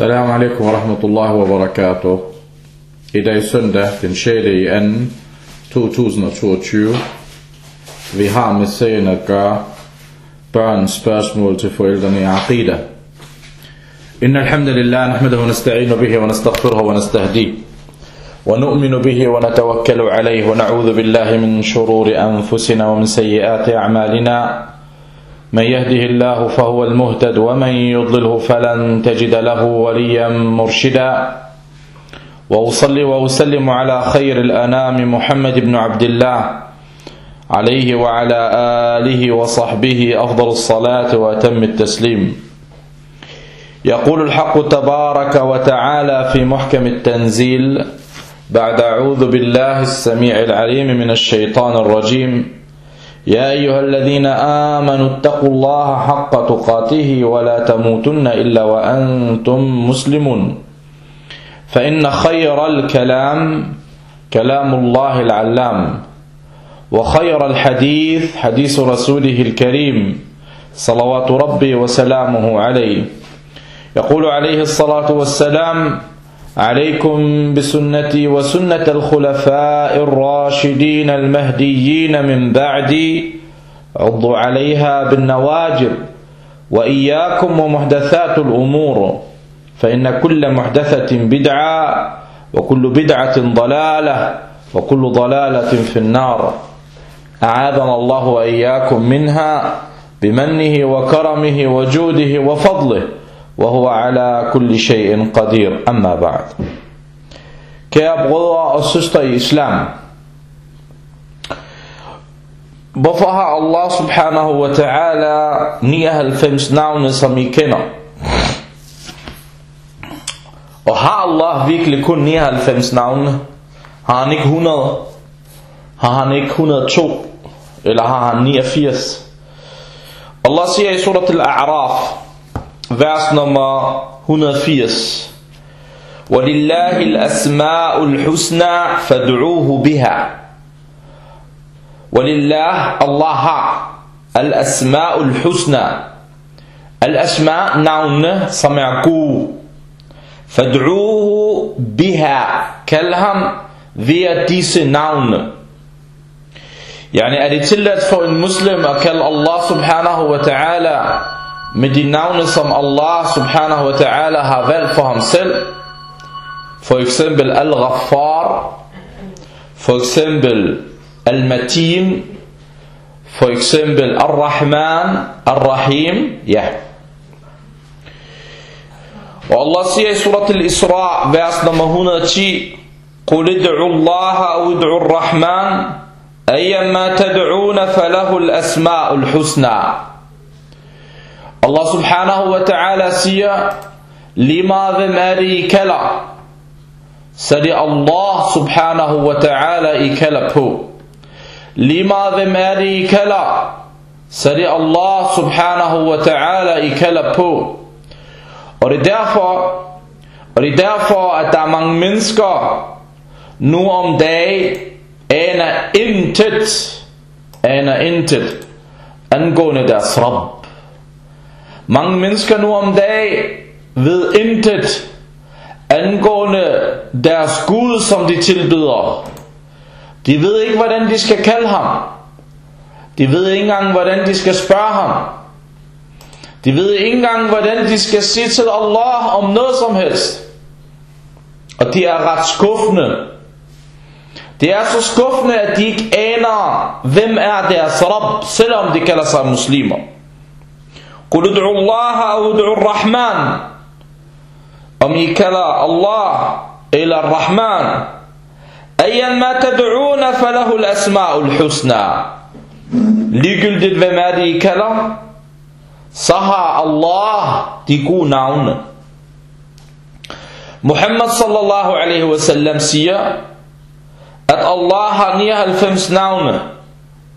Alaikum wa rahmatullahi wa barakatuh. I dag søndag den 6. i 2. 2022. Vi har med sagen at gøre børns spørgsmål til forældrene i Aqida. إن الحمد لله نحمده ونستعين به ونستغفره ونستهديه ونؤمن به ونتوكل عليه ونعوذ بالله من شرور أنفسنا ومن سيئات أعمالنا من يهده الله فهو المهتد ومن يضلله فلن تجد له وليا مرشدا. وأصلي وأسلم على خير الأنام محمد بن عبد الله عليه وعلى آله وصحبه أفضل الصلاة وأتم التسليم. يقول الحق تبارك وتعالى في محكم التنزيل بعد أعوذ بالله السميع العليم من الشيطان الرجيم. يا أيها الذين آمنوا اتقوا الله حق تقاته ولا تموتن إلا وأنتم مسلمون. فإن خير الكلام كلام الله العلام وخير الحديث حديث رسوله الكريم صلوات ربي وسلامه عليه. يقول عليه الصلاة والسلام عليكم بسنتي وسنة الخلفاء الراشدين المهديين من بعدي عضوا عليها بالنواجر وإياكم ومحدثات الأمور فإن كل محدثة بدعة وكل بدعة ضلالة وكل ضلالة في النار. أعاذنا الله وإياكم منها بمنه وكرمه وجوده وفضله. وهو على كل شيء قدير أما بعد Kære brødre og søstre i islam Hvorfor har Allah subhanahu wa ta'ala 99 navne som I kender? Og har Allah virkelig kun 99 navne? Har han ikke 100? Har han ikke 102? Eller har han 89? Allah siger i surat al-A'raf vers nummer 180 ولله الأسماء الحسنى فادعوه بها ولله الله الأسماء الحسنى الأسماء نعون سمع gode فادعوه بها kald via disse navne يعني er det tilladt for en muslim at kalde Allah subhanahu wa ta'ala med de navne som Allah subhanahu wa ta'ala har valgt for ham selv for eksempel Al-Ghaffar for eksempel Al-Matin for eksempel Ar-Rahman Ar-Rahim ja og Allah siger i surat al-Isra vers nummer 110 قل ادعوا الله أو ادعوا الرحمن أيما تدعون فله الأسماء الحسنى Allah subhanahu wa ta'ala siger, lige meget hvem er det I kalder, så det er Allah subhanahu wa ta'ala I kalder på. Lige meget hvem er det I kalder, så det er Allah subhanahu wa ta'ala I kalder på. Og det er derfor, og det er derfor, at der er mange mennesker nu om dagen aner intet, aner intet angående deres Rabb. Mange mennesker nu om dagen ved intet angående deres Gud, som de tilbyder. De ved ikke, hvordan de skal kalde ham. De ved ikke engang, hvordan de skal spørge ham. De ved ikke engang, hvordan de skal sige til Allah om noget som helst. Og de er ret skuffende. Det er så skuffende, at de ikke aner, hvem er deres Rabb, selvom de kalder sig muslimer. قل ادعوا الله أو ادعوا الرحمن. وميكلا الله إلى الرحمن. أيا ما تدعون فله الأسماء الحسنى. ليجلد الماري كلا. صها الله تكون عون محمد صلى الله عليه وسلم سيا. at Allah har 99 navne.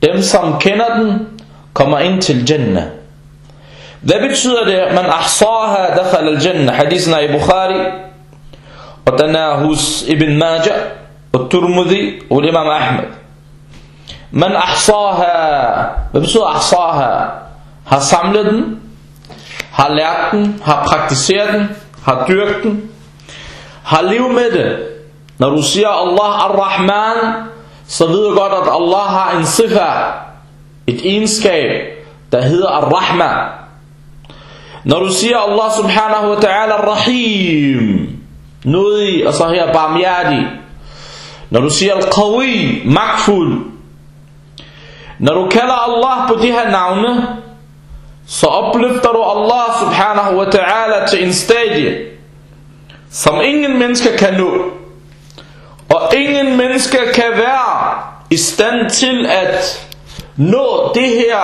Dem, som kender den, kommer. Hvad betyder det, man ahsaha dakhal al-jannah? Hadisen er i Bukhari, og den er hos Ibn Majah, og Turmudi, og Imam Ahmed. Man ahsaha, hvad betyder ahsaha? Har samlet den, har lært den, har praktiseret den, har dyrket den, har liv med det. Når du siger Allah ar-Rahman, så ved du godt, at Allah har en sifa, et egenskab, der hedder ar-Rahman. Når du siger Allah subhanahu wa ta'ala ar-Rahim, nådig, og så her barmhjertig. Når du siger al-Qawi, magtfuld. Når du kalder Allah på de her navne, så opløfter du Allah subhanahu wa ta'ala til en stadie, som ingen mennesker kan nå. Og ingen mennesker kan være i stand til at nå det her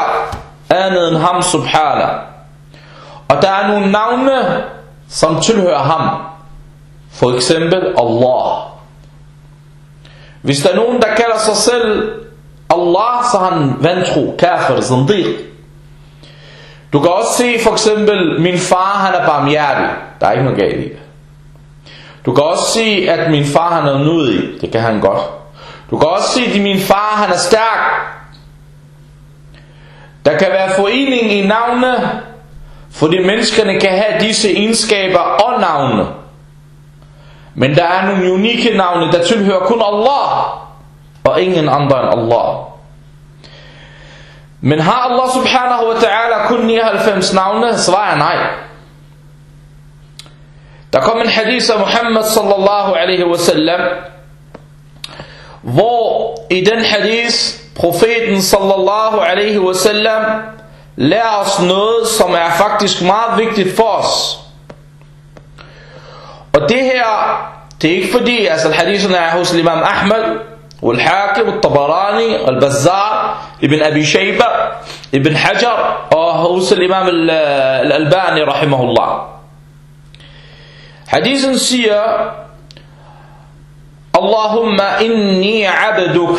andet end ham subhanahu. Og der er nogle navne, som tilhører ham. For eksempel Allah. Hvis der er nogen, der kalder sig selv Allah, så han vantro, kafir, zindiq. Du kan også se for eksempel, min far han er barmhjertig. Der er ikke noget galt i det. Du kan også se, at min far han er nødig. Det kan han godt. Du kan også se, at min far han er stærk. Der kan være forening i navne, fordi menneskerne kan have disse egenskaber og navne. Men der er nogle unikke navne, der tilhører kun Allah, og ingen andre end Allah. Men har Allah subhanahu wa ta'ala kun 99 navne? Svarer nej. Der kom en hadith af Muhammad sallallahu alaihi wa sallam, hvor i den hadith, profeten sallallahu alaihi wa sallam, lærer os noget, som er faktisk meget vigtigt for os. Og det her, det er ikke fordi, altså hadithen er hos imam Ahmed, والحاكم والطبراني والبزار ابن أبي شيبة ابن حجر وهوس الإمام الألباني رحمه الله حديث سيا اللهم إني عبدك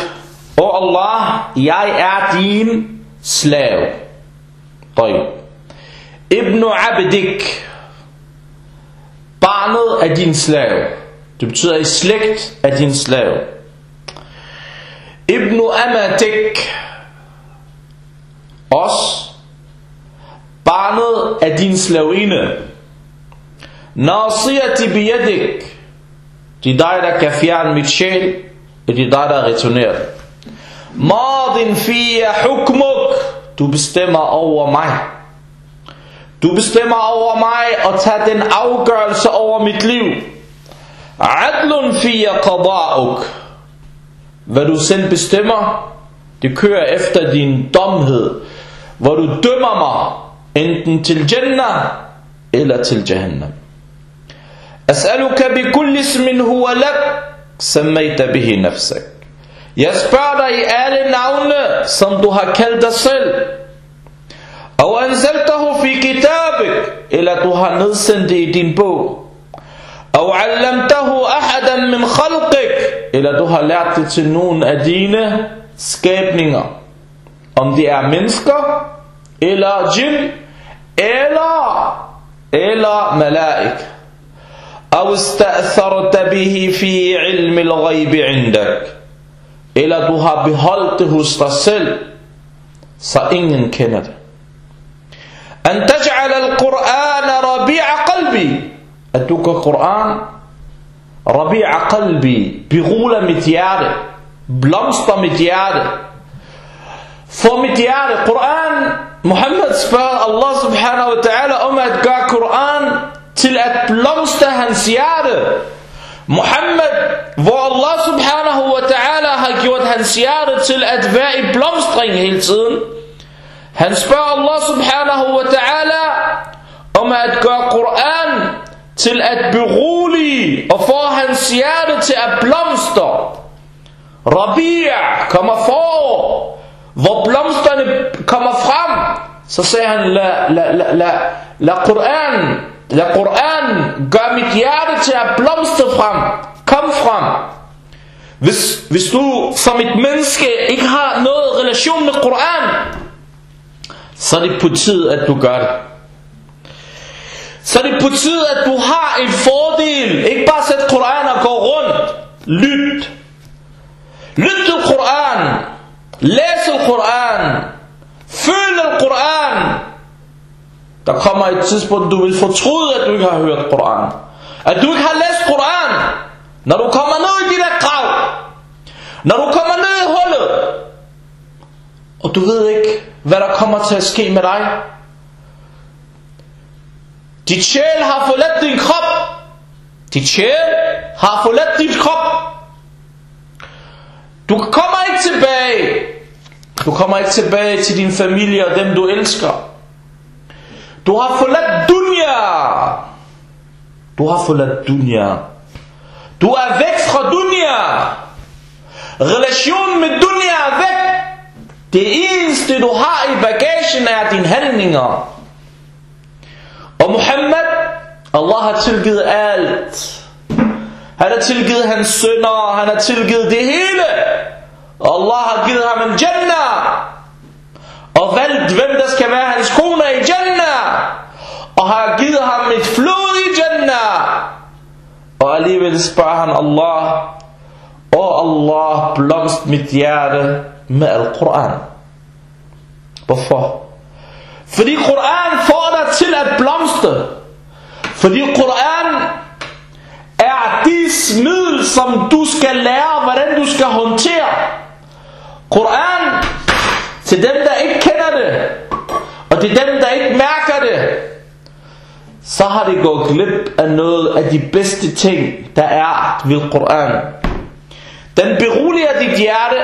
او الله يا اعتين سلاو Tøj. Ibn Abedik, barnet af din slave. Det betyder i slægt af din slave. Ibn Amatik, os, barnet af din slavine. Nasiyati biyadik, det er dig, der kan fjerne mit sjæl, og det er dig, der returnerer. Madin fiya hukmuk, du bestemmer over mig. Du bestemmer over mig og tager den afgørelse over mit liv. Adlun fiya qada'uk. Hvad du selv bestemmer, det kører efter din domhed. Hvor du dømmer mig, enten til Jannah eller til Jahannam. As'aluka bi kulli ismin huwa lak, sammayta bihi nafsak. Jeg spørger dig i alle navne, som du har kaldt dig selv. أو أنزلته في كتابك إلى تهنز سندي دين بو أو علمته أحدا من خلقك إلى تها lært det til nogen af dine skabninger om det er mennesker eller jinn eller eller malaik أو استأثرت به في علم الغيب عندك eller du har beholdt det hos dig selv så ingen kender det أن تجعل القرآن ربيع قلبي أدوك القرآن ربيع قلبي بغولة متيارة بلمسطة متيارة فمتيارة قرآن محمد سبحانه الله سبحانه وتعالى om at gøre Koran til at blomstre hans hjerte. Muhammad, hvor Allah subhanahu wa ta'ala har gjort hans hjerte til at være i blomstring hele tiden. Han spørger Allah subhanahu wa ta'ala om at gøre Koran til at berolige og få hans hjerte til at blomstre. Rabia kommer for, hvor blomsterne kommer frem. Så sagde han, la, la, la, la, la Koran, la Koran gør mit hjerte til at blomstre frem. Kom frem. Hvis, hvis du som et menneske ikke har noget relation med Koran, så er det på tid, at du gør det. Så er det på tid, at du har en fordel. Ikke bare sæt Koran og gå rundt. Lyt. Lyt til Koran. Læs Koran. Føl Koran. Der kommer et tidspunkt, du vil fortryde, at du ikke har hørt Koran. At du ikke har læst Koran. Når du kommer ned i de der grav. Når du kommer ned i hullet. Og du ved ikke, hvad der kommer til at ske med dig. Dit sjæl har forladt din krop. Dit sjæl har forladt din krop. Du kommer ikke tilbage. Du kommer ikke tilbage til din familie og dem du elsker. Du har forladt dunya. Du har forladt dunya. Du er væk fra dunya. Relationen med dunya er væk. Det eneste du har i bagagen er dine handlinger. Og Muhammad, Allah har tilgivet alt. Han har tilgivet hans sønner, han har tilgivet det hele. Allah har givet ham en Jannah. Og valgt, hvem der skal være hans kone i Jannah. Og har givet ham et flod i Jannah. Og alligevel spørger han Allah. Og Allah blomst mit hjerte med Al-Quran. Hvorfor? Fordi Quran får dig til at blomstre. Fordi Quran er de middel, som du skal lære, hvordan du skal håndtere. Quran, til dem, der ikke det, og til dem, der ikke mærker det, så har de gået glip af noget af de bedste ting, der er ved Quran. Den beroliger dit hjerte,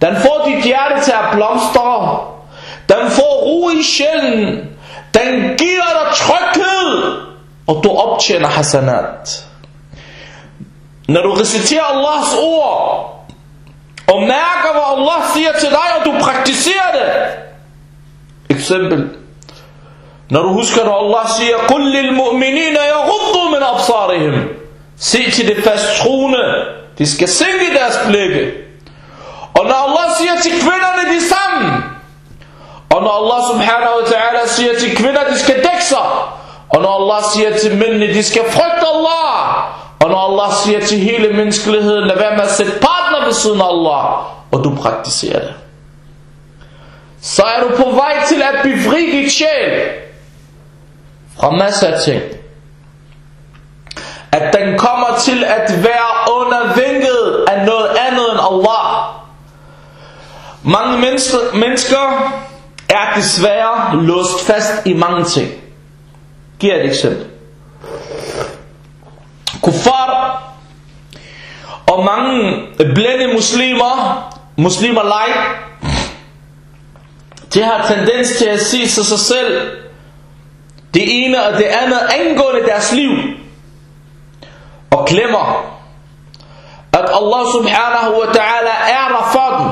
den får dit hjerte til at blomstre, den får ro i sjælen, den giver dig tryghed, og du optjener hasanat. Når du reciterer Allahs ord, og mærker, hvad Allah siger til dig, og du praktiserer det eksempel. Når du husker, når Allah siger, Qul lil mu'minina yaguddu min absarihim. Se til det fast troende. De skal sænke deres blikke. Og når Allah siger til kvinderne de samme. Og når Allah subhanahu wa ta'ala siger til kvinder, de skal dække sig. Og når Allah siger til mændene, de skal frygte Allah. Og når Allah siger til hele menneskeligheden, lad være med at sætte partner ved siden af Allah. Og du praktiserer det. Så er du på vej til at befri dit sjæl fra masser af ting. At den kommer til at være undervinget af noget andet end Allah. Mange mennesker, mennesker er desværre låst fast i mange ting. Giv et eksempel kuffar og mange blinde muslimer, muslimer like, de har tendens til at sige sig, sig selv. Det ene og det andet angående deres liv. Og glemmer at Allah subhanahu wa ta'ala er der for dem.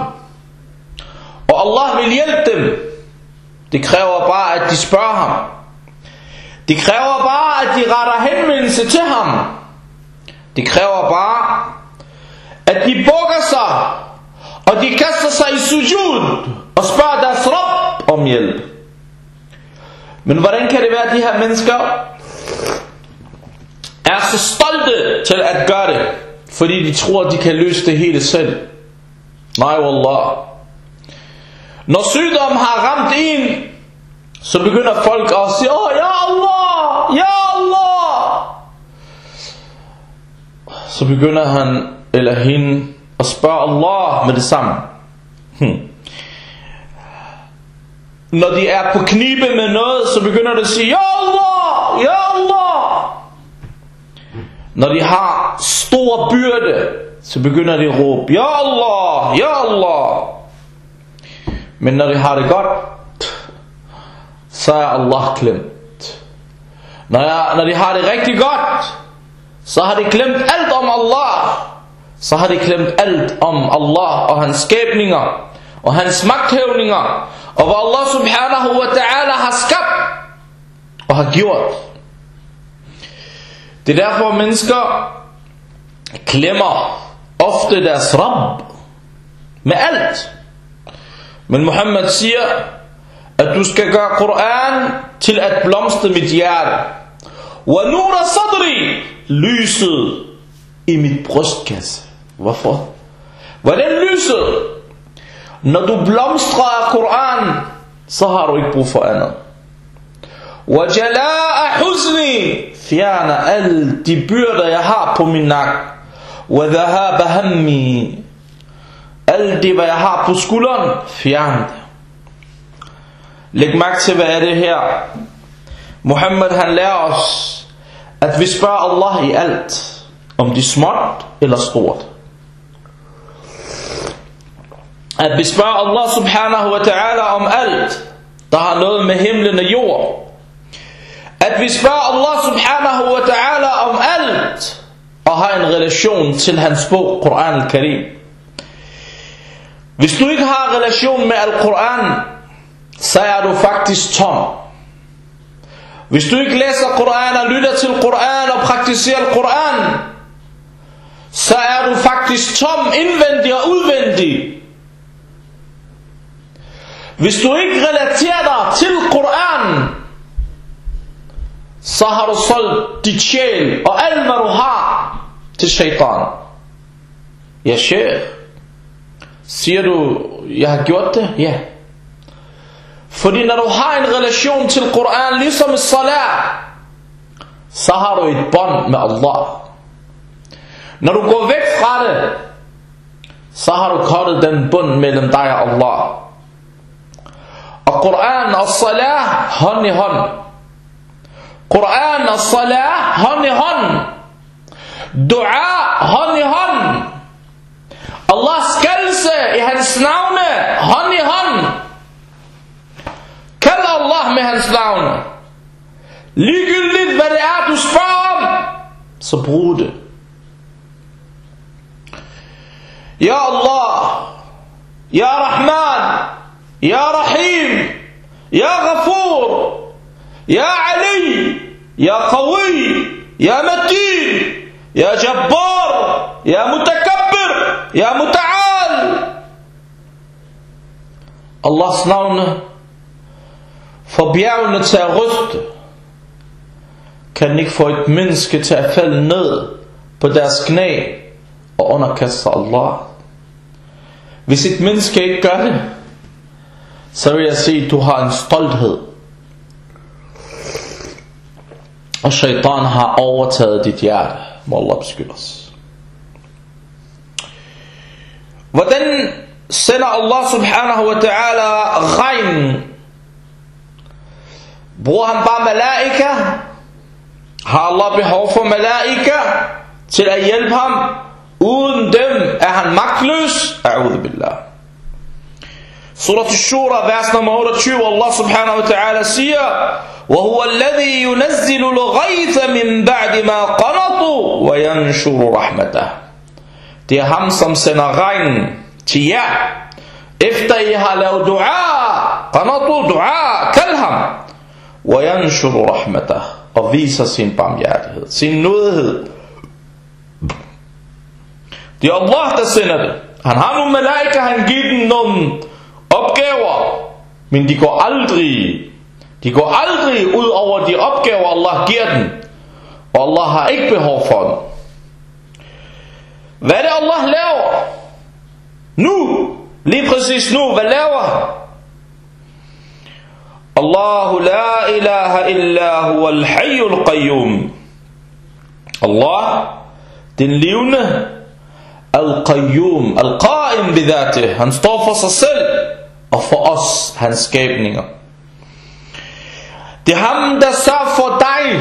Og Allah vil hjælpe dem. Det kræver bare at de spørger ham. Det kræver bare at de retter henvendelse til ham. Det kræver bare, at de bukker sig, og de kaster sig i sujud, og spørger deres Rab om hjælp. Men hvordan kan det være, at de her mennesker er så stolte til at gøre det, fordi de tror, at de kan løse det hele selv? Nej, wallah. Når sygdommen har ramt en, så begynder folk at sige, åh, oh, ja Allah, ja Allah. så begynder han eller hende at spørge Allah med det samme. Hmm. Når de er på knibe med noget, så begynder de at sige, Ja Allah, Ja Allah. Når de har stor byrde, så begynder de at råbe, Ja Allah, Ja Allah. Men når de har det godt, så er Allah glemt. Når, jeg, når de har det rigtig godt, så har de glemt alt om Allah. Så har de glemt alt om Allah og hans skabninger og hans magthævninger og hvad Allah subhanahu wa ta'ala har skabt og har gjort. Det er derfor, mennesker klemmer ofte deres Rab med alt. Men Muhammad siger, at du skal gøre Koran til at blomstre mit hjerte. Wa nura sadri, lyset i mit brystkasse. Hvorfor? Hvordan lyset? Når du blomstrer af Koran, så har du ikke brug for andet. وجلاء حزني fjerner alle de byrder jeg har på min nak وذهاب همي alt det hvad jeg har på skulderen fjern det Læg mærke til hvad er det her Muhammad han lærer os at vi spørger Allah i alt om det småt eller stort at vi spørger Allah subhanahu wa ta'ala om alt der har noget med himlen og jord at vi spørger Allah subhanahu wa ta'ala om alt og har en relation til hans bog Quran al-Karim. Hvis du ikke har relation med al-Quran så er du faktisk tom. Hvis du ikke læser Quran og lytter til Quran og praktiserer Quran så er du faktisk tom indvendig og udvendig. Hvis du ikke relaterer dig til Koran, så har du solgt dit sjæl og alt hvad du har til shaitan. Ja, sheikh. Siger du, jeg har gjort det? Ja. Fordi når du har en relation til Koran, ligesom i salat, så har du et bånd med Allah. Når du går væk fra det, så har du kortet den bund mellem dig og Allah. Og Koran og Salah hånd i hånd. Koran og Salah hånd i hånd. Dua hånd i hånd. Allahs kaldelse i hans navne hånd i hånd. Kald Allah med hans navne. Ligegyldigt hvad det er du spørger om, så brug det. Ja Allah, Ja Rahman, يا رحيم يا غفور يا علي يا قوي يا متين يا جبار يا متكبر يا متعال Allahs navne får bjergene til at ryste, kan ikke få et menneske til at falde ned på deres knæ og underkaste Allah. Hvis et menneske ikke gør det, så vil jeg sige, at du har en stolthed. Og shaitan har overtaget dit hjerte. Må Allah beskytte os. Hvordan sender Allah subhanahu wa ta'ala regn? Bruger han bare malaika? Har Allah behov for malaika til at hjælpe ham? Uden dem er han magtløs? A'udhu billah. سورة الشورى vers nummer 28 Allah subhanahu wa ta'ala siger وهو الذي ينزل الغيث من بعد ما قنطوا وينشر رحمته Det er ham som sender regn til jer efter I har lavet dua قنطوا dua kald ham وينشر رحمته og viser sin barmhjertighed sin nådighed Det er Allah der sender det Han har nogle malaika han giver dem nogle men de går aldrig, de går aldrig ud over de opgaver, Allah giver dem. Og Allah har ikke behov for dem. Hvad er det Allah laver? Nu, lige præcis nu, hvad laver han? الله لا إله إلا هو الحي القيوم الله den levende Al-Qayyum Al-Qaim bidhate Han står for sig selv og for os, hans skabninger. Det er ham, der sørger for dig,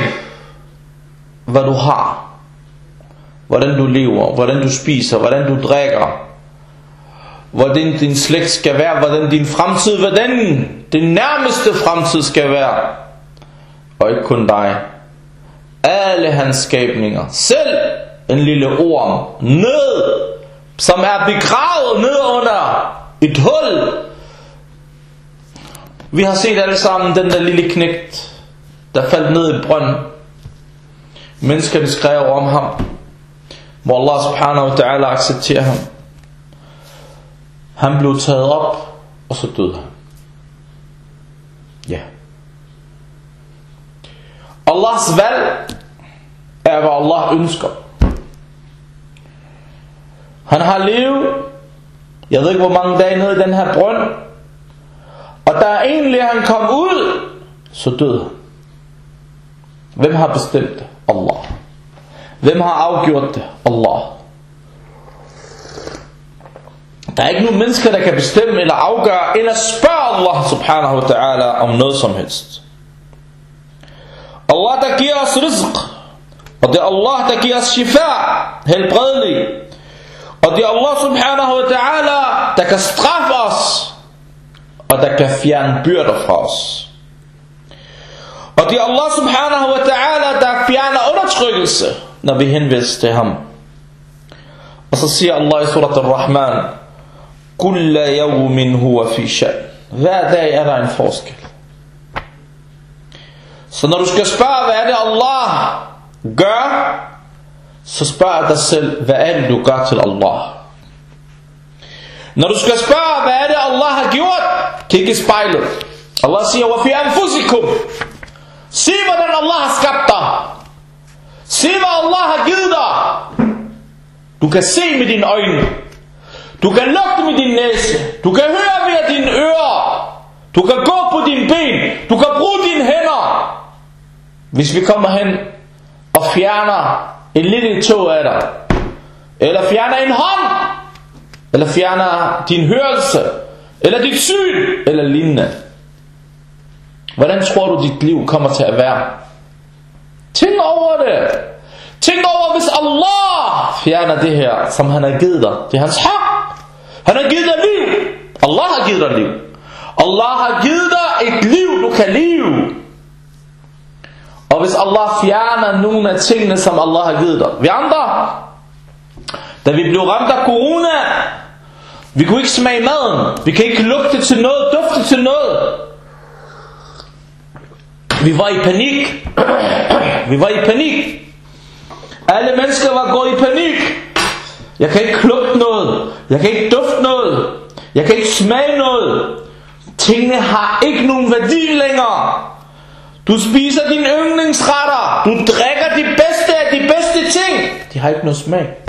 hvad du har. Hvordan du lever, hvordan du spiser, hvordan du drikker. Hvordan din slægt skal være, hvordan din fremtid, hvordan din nærmeste fremtid skal være. Og ikke kun dig. Alle hans skabninger. Selv en lille orm. ned, som er begravet ned under et hul vi har set alle sammen den der lille knægt, der faldt ned i brønden. Menneskerne skrev om ham. hvor Allah subhanahu wa ta'ala accepterer ham. Han blev taget op, og så døde han. Ja. Allahs valg er, hvad Allah ønsker. Han har levet, jeg ved ikke hvor mange dage nede i den her brønd, da egentlig han kom ud, så døde han. Hvem har bestemt det? Allah. Hvem har afgjort det? Allah. Der er ikke nogen mennesker, der kan bestemme eller afgøre, eller spørge Allah subhanahu wa ta'ala om noget som helst. Allah, der giver os rizq. Og det er Allah, der giver os shifa, helbredelig. Og det er Allah subhanahu wa ta'ala, der kan straffe os. Og der kan fjerne byrder fra os. Og det er Allah subhanahu wa ta'ala, der fjerner undertrykkelse, når vi henviser til ham. Og så siger Allah i surat al-Rahman, Kulla yawmin huwa fi sha'n. Hver dag er der en forskel. Så når du skal spørge, hvad er det Allah gør, så spørg dig selv, hvad er det du gør til Allah? Når du skal spørge, hvad er det Allah har gjort, kig i spejlet. Allah siger, وَفِي أَنفُسِكُمْ Se hvordan Allah har skabt dig. Se hvad Allah har givet dig. Du kan se med dine øjne. Du kan lugte med din næse. Du kan høre med dine ører. Du kan gå på dine ben. Du kan bruge dine hænder. Hvis vi kommer hen og fjerner en lille tog af dig, eller fjerner en hånd, eller fjerner din hørelse, eller dit syn, eller lignende. Hvordan tror du dit liv kommer til at være? Tænk over det. Tænk over hvis Allah fjerner det her, som han har givet dig. Det er hans hak. Han har givet dig liv. Allah har givet dig liv. Allah har givet dig et liv, du kan leve. Og hvis Allah fjerner nogle af tingene, som Allah har givet dig. Vi andre, da vi blev ramt af corona, vi kunne ikke smage maden. Vi kan ikke lugte til noget, dufte til noget. Vi var i panik. Vi var i panik. Alle mennesker var gået i panik. Jeg kan ikke lugte noget. Jeg kan ikke dufte noget. Jeg kan ikke smage noget. Tingene har ikke nogen værdi længere. Du spiser dine yndlingsretter. Du drikker de bedste af de bedste ting. De har ikke noget smag.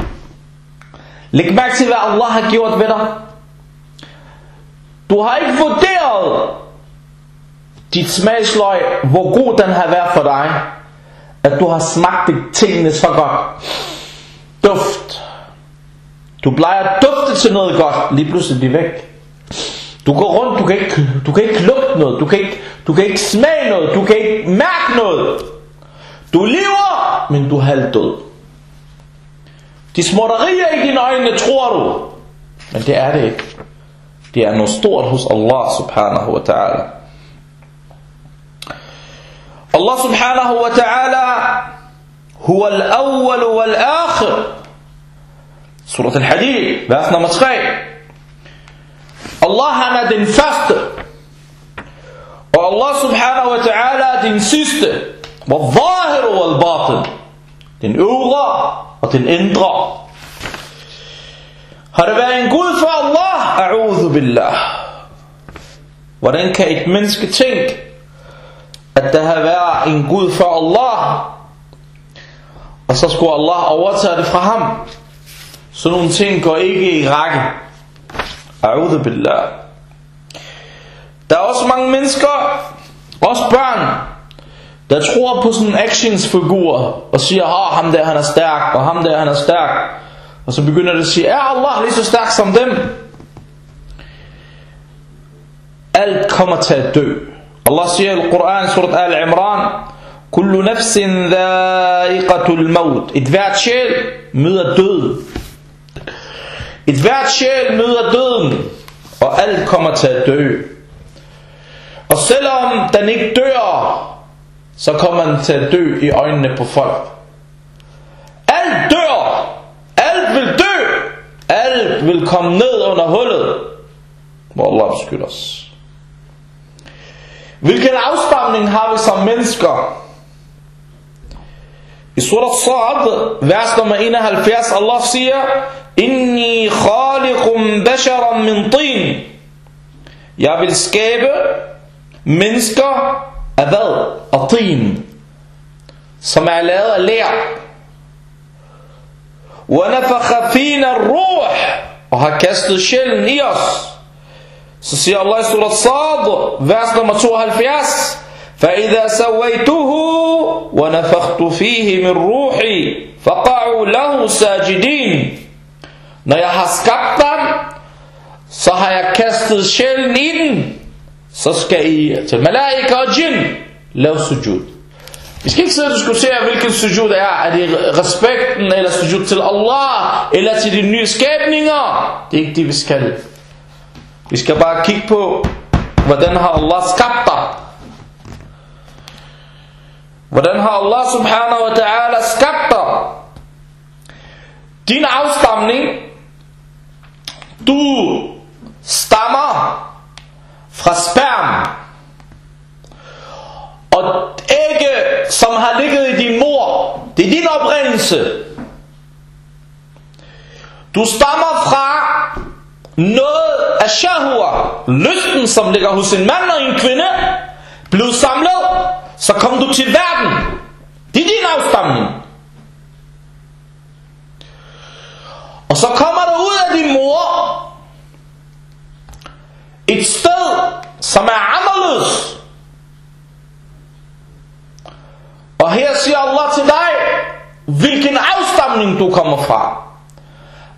Læg mærke til, hvad Allah har gjort ved dig. Du har ikke vurderet dit smagsløg, hvor god den har været for dig. At du har smagt tingene så godt. Duft. Du plejer at dufte til noget godt, lige pludselig de væk. Du går rundt, du kan ikke, du kan ikke lugte noget, du kan ikke, du kan ikke smage noget, du kan ikke mærke noget. Du lever, men du er halvdød. De smutterier i dine øjne tror du, men det er det ikke. Det er noget stort hos Allah subhanahu wa ta'ala. Allah subhanahu wa ta'ala هو الأول والآخر سورة الحديد vers nummer 3 Allah han er den første og Allah subhanahu wa ta'ala er den sidste والظاهر والباطن den øvre og den ændrer. har det været en Gud for Allah? A'udhu billah. Hvordan kan et menneske tænke at der har været en Gud for Allah og så skulle Allah overtage det fra ham? Så nogle ting går ikke i række. A'udhu billah. Der er også mange mennesker også børn der tror på sådan en actionsfigur og siger, ah, ham der han er stærk, og ham der han er stærk. Og så begynder det at sige, er Allah lige så stærk som dem? Alt kommer til at dø. Allah siger i Koran, surat Al-Imran, Kullu nafsin dha'iqatul maut. Et hvert sjæl møder døden. Et hvert sjæl møder døden, og alt kommer til at dø. Og selvom den ikke dør, så kommer den til at dø i øjnene på folk. Alt dør. Alt vil dø. Alt vil komme ned under hullet. Hvor Allah beskytter os. Hvilken afstamning har vi som mennesker? I surat Sa'ad, vers nummer 71, Allah siger, Inni khaliqum basharan min tin. Jeg vil skabe mennesker af hvad? Af tin. Som er lavet af lær. وَنَفَخَ فِينَ الرُّوحِ Og har kastet sjælen i os. Så siger Allah i surat Sad, vers nummer 72, فإذا سويته ونفخت فيه من روحي فقعوا له ساجدين Når jeg har skabt den, så har jeg kastet sjælen i den, så skal I til malaika og jinn lave sujud. Vi skal ikke sidde og diskutere, hvilken sujud er. Er det respekten, eller sujud til Allah, eller til de nye skabninger? Det er ikke det, vi skal. Vi skal bare kigge på, hvordan har Allah skabt dig. Hvordan har Allah subhanahu wa ta'ala skabt dig? Din afstamning, du stammer fra sperm. Oprindelse. Du stammer fra noget af shahua, lysten, som ligger hos en mand og en kvinde, blev samlet, så kom du til verden. Det er din afstamning. Og så kommer du ud af din mor, et sted, som er anderledes. Og her siger Allah til dig, hvilken afstamning du kommer fra.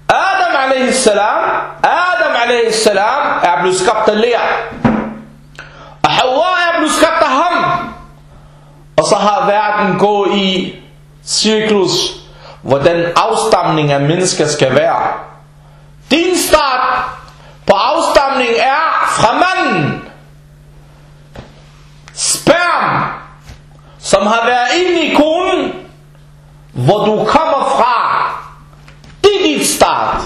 Adam a.s. Adam a.s. er blevet skabt af lær. Og Hawa er blevet skabt af ham. Og så har verden gået i cirklus, hvordan afstamning af mennesker skal være. Din start på afstamning er fra manden. Sperm, som har været inde i konen, hvor du kommer fra. Det er dit start.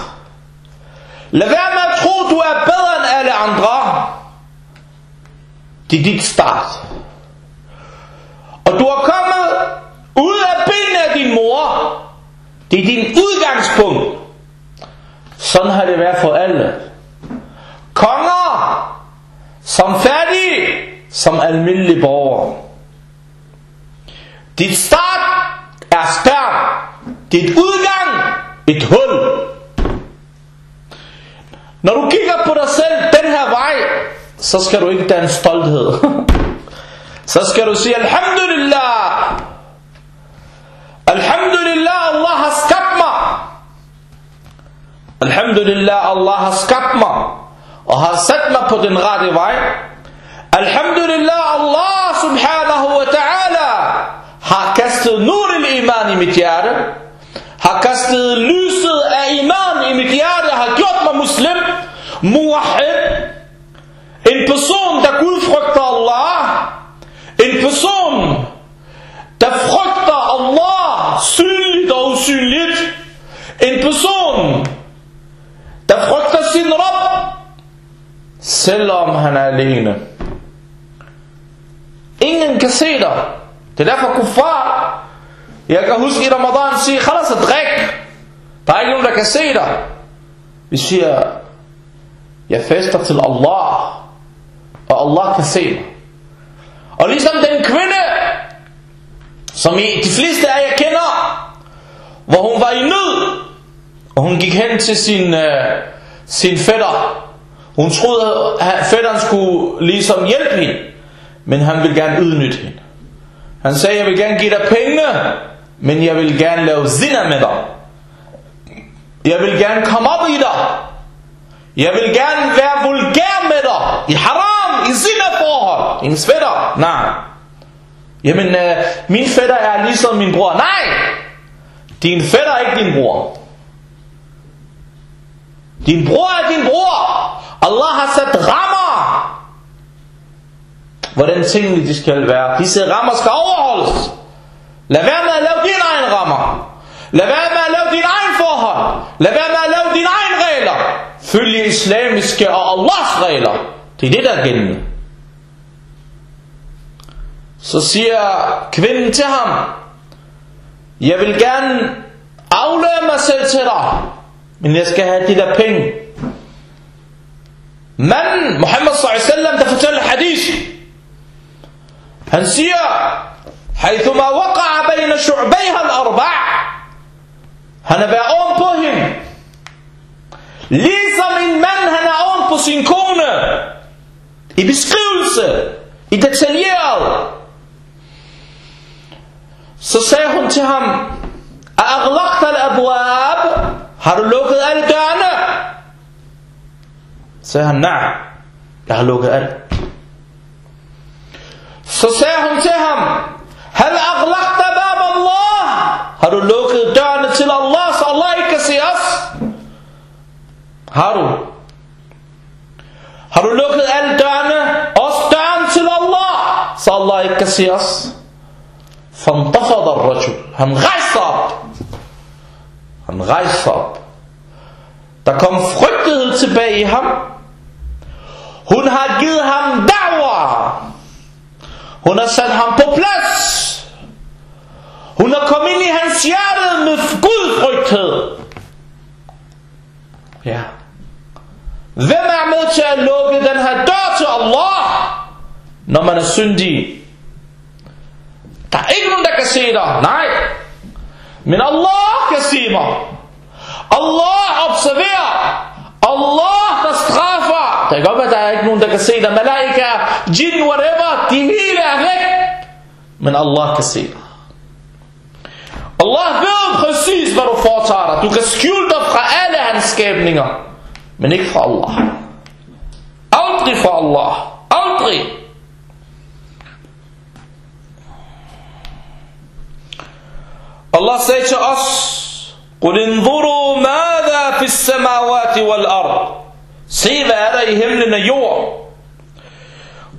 Lad være med at tro, du er bedre end alle andre. Det er dit start. Og du er kommet ud af benene af din mor. Det er din udgangspunkt. Sådan har det været for alle. Konger, som fattige, som almindelige borgere. Dit start er sperm. Dit udgang, et hul. Når du kigger på dig selv den her vej, så skal du ikke danne stolthed. så skal du sige, Alhamdulillah. Alhamdulillah, Allah har skabt mig. Alhamdulillah, Allah har skabt mig. Og har sat mig på den rette vej. Alhamdulillah, Allah subhanahu wa ta'ala har kastet nur iman i mit hjerte. Har kastet lyset af iman i mit hjerte. Har gjort mig muslim. Muwahid. En person, der Gud frygter Allah. En person, der frygter Allah synligt og usynligt. En person, der frygter sin Rabb, selvom han er alene. Ingen kan se dig. Det er derfor kuffar. Jeg kan huske i Ramadan sige, khalas e at drik. Der er ikke nogen, der kan se dig. Vi siger, jeg fester til Allah. Og Allah kan se mig. Og ligesom den kvinde, som I, de fleste af jer kender, hvor hun var i nød, og hun gik hen til sin, øh, sin fætter. Hun troede, at fætteren skulle ligesom hjælpe hende, men han ville gerne udnytte hende. Han sagde, jeg vil gerne give dig penge, men jeg vil gerne lave zina med dig. Jeg vil gerne komme op i dig. Jeg vil gerne være vulgær med dig. I haram, i zina forhold. Hendes fætter. Nej. Jamen, øh, min fætter er ligesom min bror. Nej! Din fætter er ikke din bror. Din bror er din bror. Allah har sat rammer. Hvordan tingene de skal være. Disse rammer skal overholdes. Lad være med at lave dine egne rammer. Lad være med at lave dine egne forhold. Lad være med at lave dine egne regler. Følg islamiske og Allahs regler. Det er det, der er gældende. Så siger kvinden til ham, jeg vil gerne afløre mig selv til dig, men jeg skal have de der penge. Men Muhammad sallallahu alaihi der fortæller hadith, Han حيثما وقع بين شعبيها الأربع هنا بأون بهم ليس من من هنا أون بسين كون. إبسكيلس إدتاليال سسيهم تهم أغلقت الأبواب؟ هرلوك الألدان سيهم نعم لغلوك الألدان Sagde hun til ham, Hal aghlaqta bab Allah? Har du lukket dørene til Allah, så Allah ikke kan se os? Har du? Har du lukket alle dørene, også døren til Allah, så Allah ikke kan se os? فانتفض الرجل han rejste op han rejste op der kom frygtighed tilbage i ham hun har givet ham da'wah hun har sat ham på plads hun har kommet ind i hans hjerte med gudfrygthed ja hvem er med til at lukke den her dør til Allah når man er syndig der er ikke nogen, der kan se dig. Nej. Men Allah kan se mig. Allah observerer. Allah, der straffer. Det kan godt være, der er ikke nogen, der kan se dig. Malaika, jinn, whatever. De hele er væk. Men Allah kan se dig. Allah ved præcis, hvad du foretager dig. Du kan skjule dig fra alle hans skabninger. Men ikke fra Allah. Aldrig fra Allah. Aldrig. Allah sagde til os, قُلْ انظُرُوا مَاذَا فِي السَّمَاوَاتِ وَالْأَرْضِ Se hvad er der i himlen og jord.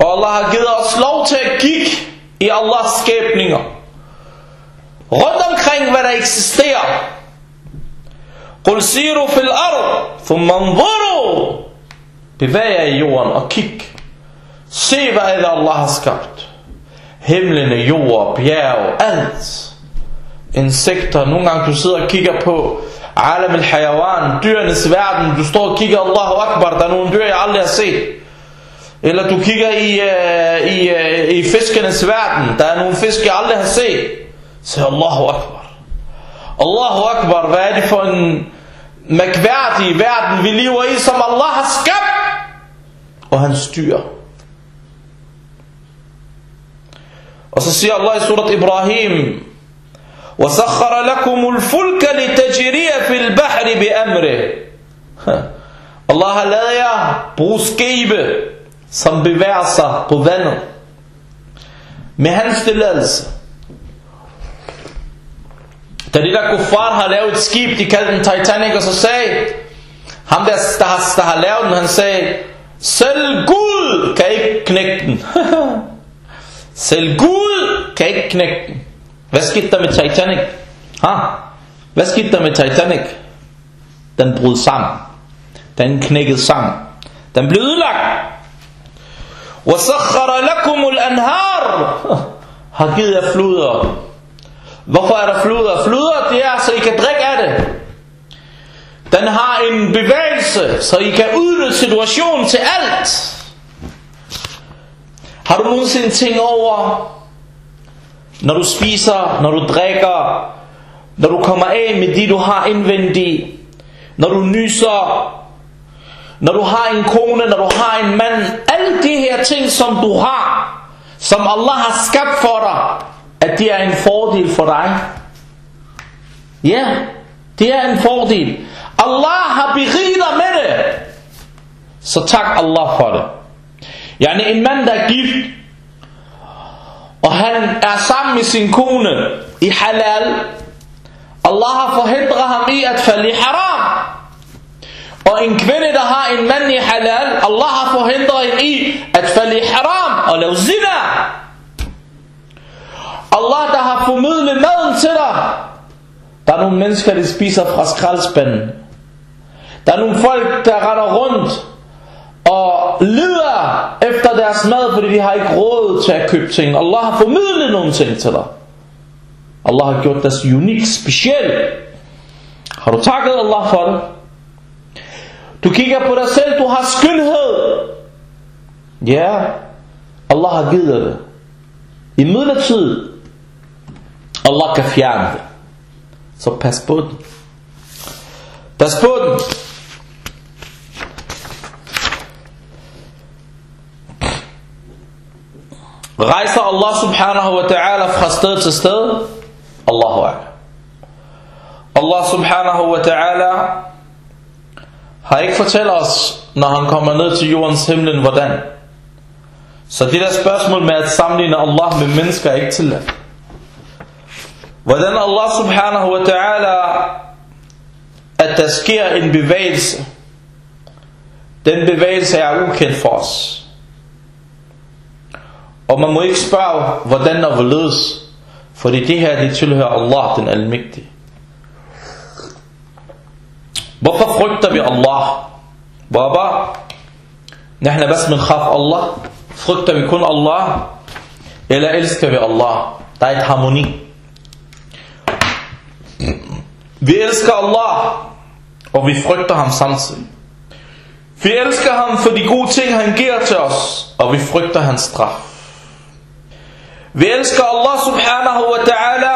Og Allah har givet os lov til at kigge i Allahs skabninger. Rundt omkring hvad der eksisterer. Qul siru fil ard, thumma anzuru. Bevæg jer i jorden og kig. Se hvad er det Allah har skabt. Himlen, og jord, bjerg, alt. Insekter, nogle gange du sidder og kigger på Alam al-Hayawan, dyrenes verden. Du står og kigger, Allahu Akbar, der er nogle dyr, jeg aldrig har set. Eller du kigger i, uh, i, uh, i fiskenes verden. Der er nogle fisk, jeg aldrig har set. Så Allahu Akbar. Allahu Akbar, hvad er det for en mærkværdig verden, vi lever i, som Allah har skabt? Og han styrer. Og så siger Allah i surat Ibrahim, وسخر لكم الفلك لتجري في البحر بأمره Allah har lavet jer bruge skibe, som bevæger sig på vandet. Med hans tilladelse. Da de der kuffar har lavet et skib, de kaldte den Titanic, og så sagde, ham der, der, har, der har lavet den, han sagde, selv Gud kan ikke knække den. selv Gud kan ikke knække den. Hvad skete der med Titanic? Ha? Hvad skete der med Titanic? Den brød sammen. Den knækkede sammen. Den blev ødelagt. وَسَخَّرَ لَكُمُ الْأَنْهَارِ Har givet jer fluder. Hvorfor er der fluder? Fluder det er, så I kan drikke af det. Den har en bevægelse, så I kan udnytte situationen til alt. Har du nogensinde tænkt over, når du spiser, når du drikker, når du kommer af med det du har indvendigt, når du nyser, når du har en kone, når du har en mand, alle de her ting som du har, som Allah har skabt for dig, at det er en fordel for dig. Ja, det er en fordel. Allah har beriget dig med det. Så tak Allah for det. Yani en mand der er gift, og han er sammen med sin kone i halal, Allah har forhindret ham i at falde i haram. Og en kvinde, der har en mand i halal, Allah har forhindret hende i at falde i haram og lave zina. Allah, der har formidlet maden til dig. Der er nogle mennesker, der spiser fra skraldspanden. Der er nogle folk, der render rundt og leder efter deres mad, fordi de har ikke råd til at købe ting. Allah har formidlet nogle ting til dig. Allah har gjort deres unik, speciel. Har du takket Allah for det? Du kigger på dig selv, du har skønhed. Ja, Allah har givet dig det. I midlertid, Allah kan fjerne det. Så pas på den. Pas på den. Rejser Allah subhanahu wa ta'ala fra sted til sted, Allahu Akbar. Allah subhanahu wa ta'ala har ikke fortalt os, når han kommer ned til jordens himlen, hvordan. Så det der spørgsmål med at sammenligne Allah med mennesker er ikke tilladt. Hvordan Allah subhanahu wa ta'ala, at der sker en bevægelse, den bevægelse er ukendt for os. Og man må ikke spørge, hvordan og hvorledes, fordi det her, det tilhører Allah, den almægtige. Hvorfor frygter vi Allah? Baba, nahna bas min khaf Allah. Frygter vi kun Allah? Eller elsker vi Allah? Der er et harmoni. Vi elsker Allah, og vi frygter ham samtidig. Vi elsker ham for de gode ting, han giver til os, og vi frygter hans straf. Vi elsker Allah subhanahu wa ta'ala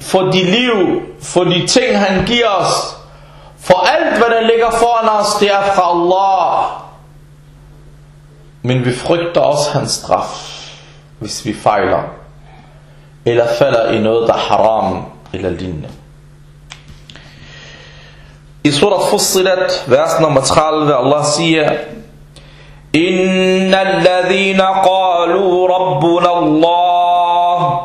for de liv, for de ting, han giver os. For alt, hvad der ligger foran os, det er fra Allah. Men vi frygter også hans straf, hvis vi fejler, eller falder i noget, der er haram eller lignende. I surat Fussilat, vers nummer 30, Allah siger, إن الذين قالوا ربنا الله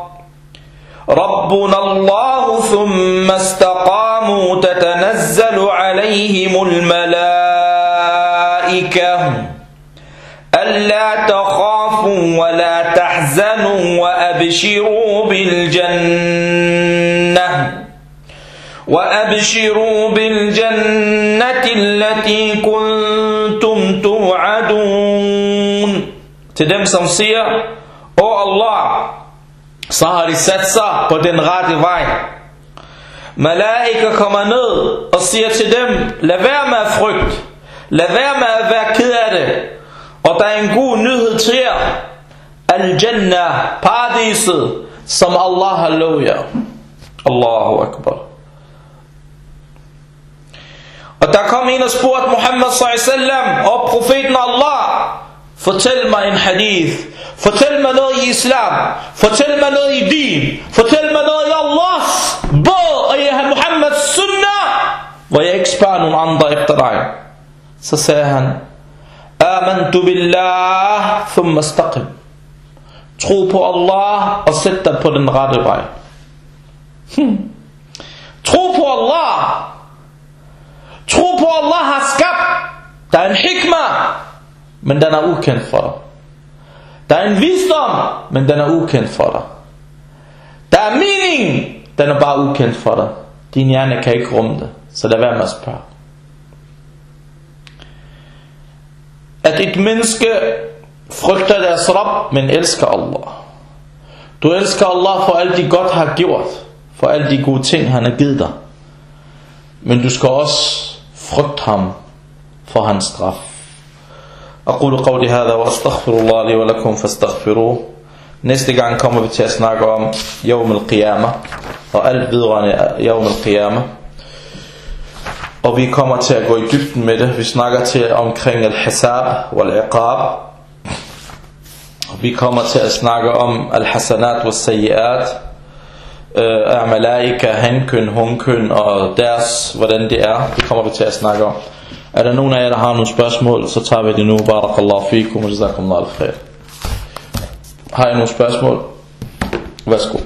ربنا الله ثم استقاموا تتنزل عليهم الملائكة ألا تخافوا ولا تحزنوا وأبشروا بالجنة وأبشروا بالجنة التي توعدون Til dem som siger, Åh Allah, så har de sat sig på den rette vej. Malaika kommer ned og siger til dem, lad være med at frygte, lad være med at være ked af det. Og der er en god nyhed til jer. Al-Jannah, paradiset, som Allah har lovet jer. Allahu Akbar. Og der kom en og spurgte Muhammad sallam og profeten Allah, fortæl mig en hadith, fortæl mig noget i islam, fortæl mig noget i din, fortæl mig noget i Allahs bog og i Muhammeds sunnah, hvor jeg ikke spørger nogen andre efter dig. Så sagde han, Amantu billah, thumma staqim. Tro på Allah og sæt dig på den rette vej. Hmm. Tro på Allah. Tro på Allah har skabt. Der er en hikma, men den er ukendt for dig. Der er en visdom, men den er ukendt for dig. Der er mening, den er bare ukendt for dig. Din hjerne kan ikke rumme det, så lad være med at spørge. At et menneske frygter deres Rab, men elsker Allah. Du elsker Allah for alt de godt har gjort, for alle de gode ting han har givet dig. Men du skal også frygte ham for hans straf. أقول قولي هذا وأستغفر الله لي ولكم فاستغفروه Næste gang kommer vi til at snakke om Yawm al-Qiyamah og alt videre Yawm al-Qiyamah. Og vi kommer til at gå i dybden med det. Vi snakker til omkring al-Hisab og al-Iqab. Vi kommer til at snakke om al-Hasanat og al-Sayyiat. Er malaika, hankøn, hunkøn og deres, hvordan det er. Det kommer vi til at snakke om. Er der nogen af jer, der har nogle spørgsmål, så tager vi det nu. Barakallahu fikum, og jazakum al-khair. Har I nogle spørgsmål? Værsgo.